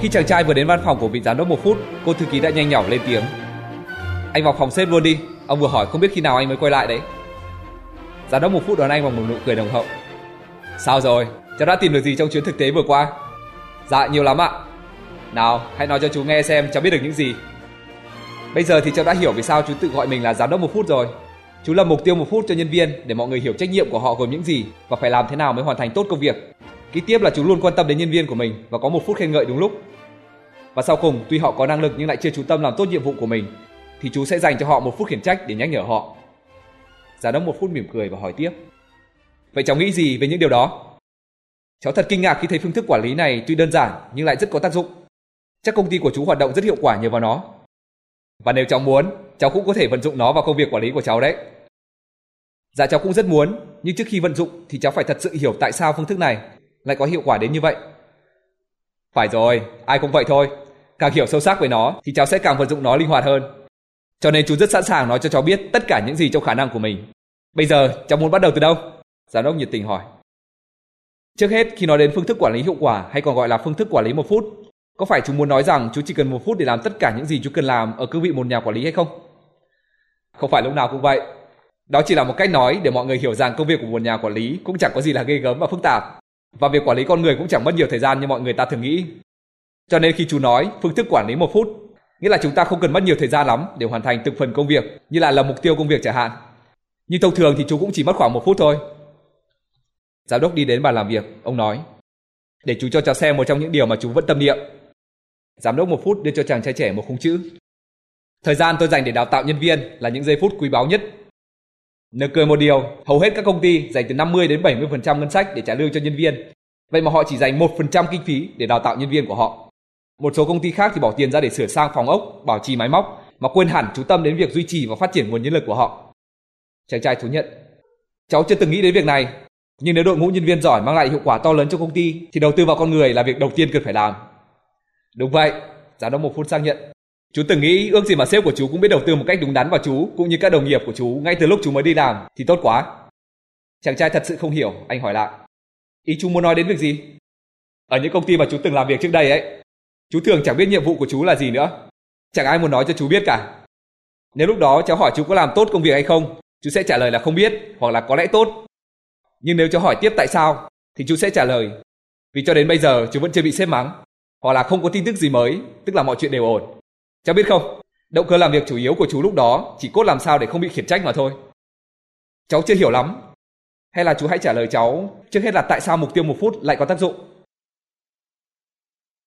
Khi chàng trai vừa đến văn phòng của vị giám đốc một phút, cô thư ký đã nhanh nhỏ lên tiếng. Anh vào phòng sếp luôn đi, ông vừa hỏi không biết khi nào anh mới quay lại đấy. Giám đốc một phút đón anh bằng một nụ cười đồng hậu. Sao rồi, cháu đã tìm được gì trong chuyến thực tế vừa qua? Dạ nhiều lắm ạ. Nào, hãy nói cho chú nghe xem cháu biết được những gì. Bây giờ thì cháu đã hiểu vì sao chú tự gọi mình là giám đốc một phút rồi. Chú là mục tiêu một phút cho nhân viên để mọi người hiểu trách nhiệm của họ gồm những gì và phải làm thế nào mới hoàn thành tốt công việc. Kế tiếp là chú luôn quan tâm đến nhân viên của mình và có một phút khen ngợi đúng lúc. Và sau cùng, tuy họ có năng lực nhưng lại chưa chú tâm làm tốt nhiệm vụ của mình, thì chú sẽ dành cho họ một phút khiển trách để nhắc nhở họ. Giám đốc một phút mỉm cười và hỏi tiếp. Vậy cháu nghĩ gì về những điều đó? Cháu thật kinh ngạc khi thấy phương thức quản lý này tuy đơn giản nhưng lại rất có tác dụng. Chắc công ty của chú hoạt động rất hiệu quả nhờ vào nó. Và nếu cháu muốn, cháu cũng có thể vận dụng nó vào công việc quản lý của cháu đấy. Dạ cháu cũng rất muốn, nhưng trước khi vận dụng thì cháu phải thật sự hiểu tại sao phương thức này lại có hiệu quả đến như vậy. Phải rồi, ai cũng vậy thôi. Càng hiểu sâu sắc về nó thì cháu sẽ càng vận dụng nó linh hoạt hơn. Cho nên chú rất sẵn sàng nói cho cháu biết tất cả những gì trong khả năng của mình. Bây giờ cháu muốn bắt đầu từ đâu? Giám đốc nhiệt tình hỏi. Trước hết khi nói đến phương thức quản lý hiệu quả hay còn gọi là phương thức quản lý một phút, có phải chú muốn nói rằng chú chỉ cần một phút để làm tất cả những gì chú cần làm ở cương vị một nhà quản lý hay không? Không phải lúc nào cũng vậy. Đó chỉ là một cách nói để mọi người hiểu rằng công việc của một nhà quản lý cũng chẳng có gì là ghê gớm và phức tạp. Và việc quản lý con người cũng chẳng mất nhiều thời gian như mọi người ta thường nghĩ. Cho nên khi chú nói phương thức quản lý một phút, nghĩa là chúng ta không cần mất nhiều thời gian lắm để hoàn thành từng phần công việc như là lập mục tiêu công việc chẳng hạn. Nhưng thông thường thì chú cũng chỉ mất khoảng một phút thôi. Giám đốc đi đến bàn làm việc, ông nói. Để chú cho cháu xem một trong những điều mà chú vẫn tâm niệm. Giám đốc một phút đưa cho chàng trai trẻ một khung chữ. Thời gian tôi dành để đào tạo nhân viên là những giây phút quý báu nhất. Nực cười một điều, hầu hết các công ty dành từ 50 đến 70% ngân sách để trả lương cho nhân viên. Vậy mà họ chỉ dành 1% kinh phí để đào tạo nhân viên của họ. Một số công ty khác thì bỏ tiền ra để sửa sang phòng ốc, bảo trì máy móc mà quên hẳn chú tâm đến việc duy trì và phát triển nguồn nhân lực của họ. Chàng trai thú nhận. Cháu chưa từng nghĩ đến việc này, nhưng nếu đội ngũ nhân viên giỏi mang lại hiệu quả to lớn cho công ty thì đầu tư vào con người là việc đầu tiên cần phải làm. Đúng vậy, giám đốc một phút xác nhận. Chú từng nghĩ ước gì mà sếp của chú cũng biết đầu tư một cách đúng đắn vào chú cũng như các đồng nghiệp của chú ngay từ lúc chú mới đi làm thì tốt quá. Chàng trai thật sự không hiểu, anh hỏi lại. Ý chú muốn nói đến việc gì? Ở những công ty mà chú từng làm việc trước đây ấy, chú thường chẳng biết nhiệm vụ của chú là gì nữa. Chẳng ai muốn nói cho chú biết cả. Nếu lúc đó cháu hỏi chú có làm tốt công việc hay không, chú sẽ trả lời là không biết hoặc là có lẽ tốt. Nhưng nếu cháu hỏi tiếp tại sao thì chú sẽ trả lời vì cho đến bây giờ chú vẫn chưa bị sếp mắng hoặc là không có tin tức gì mới, tức là mọi chuyện đều ổn. Cháu biết không, động cơ làm việc chủ yếu của chú lúc đó chỉ cốt làm sao để không bị khiển trách mà thôi. Cháu chưa hiểu lắm. Hay là chú hãy trả lời cháu trước hết là tại sao mục tiêu một phút lại có tác dụng?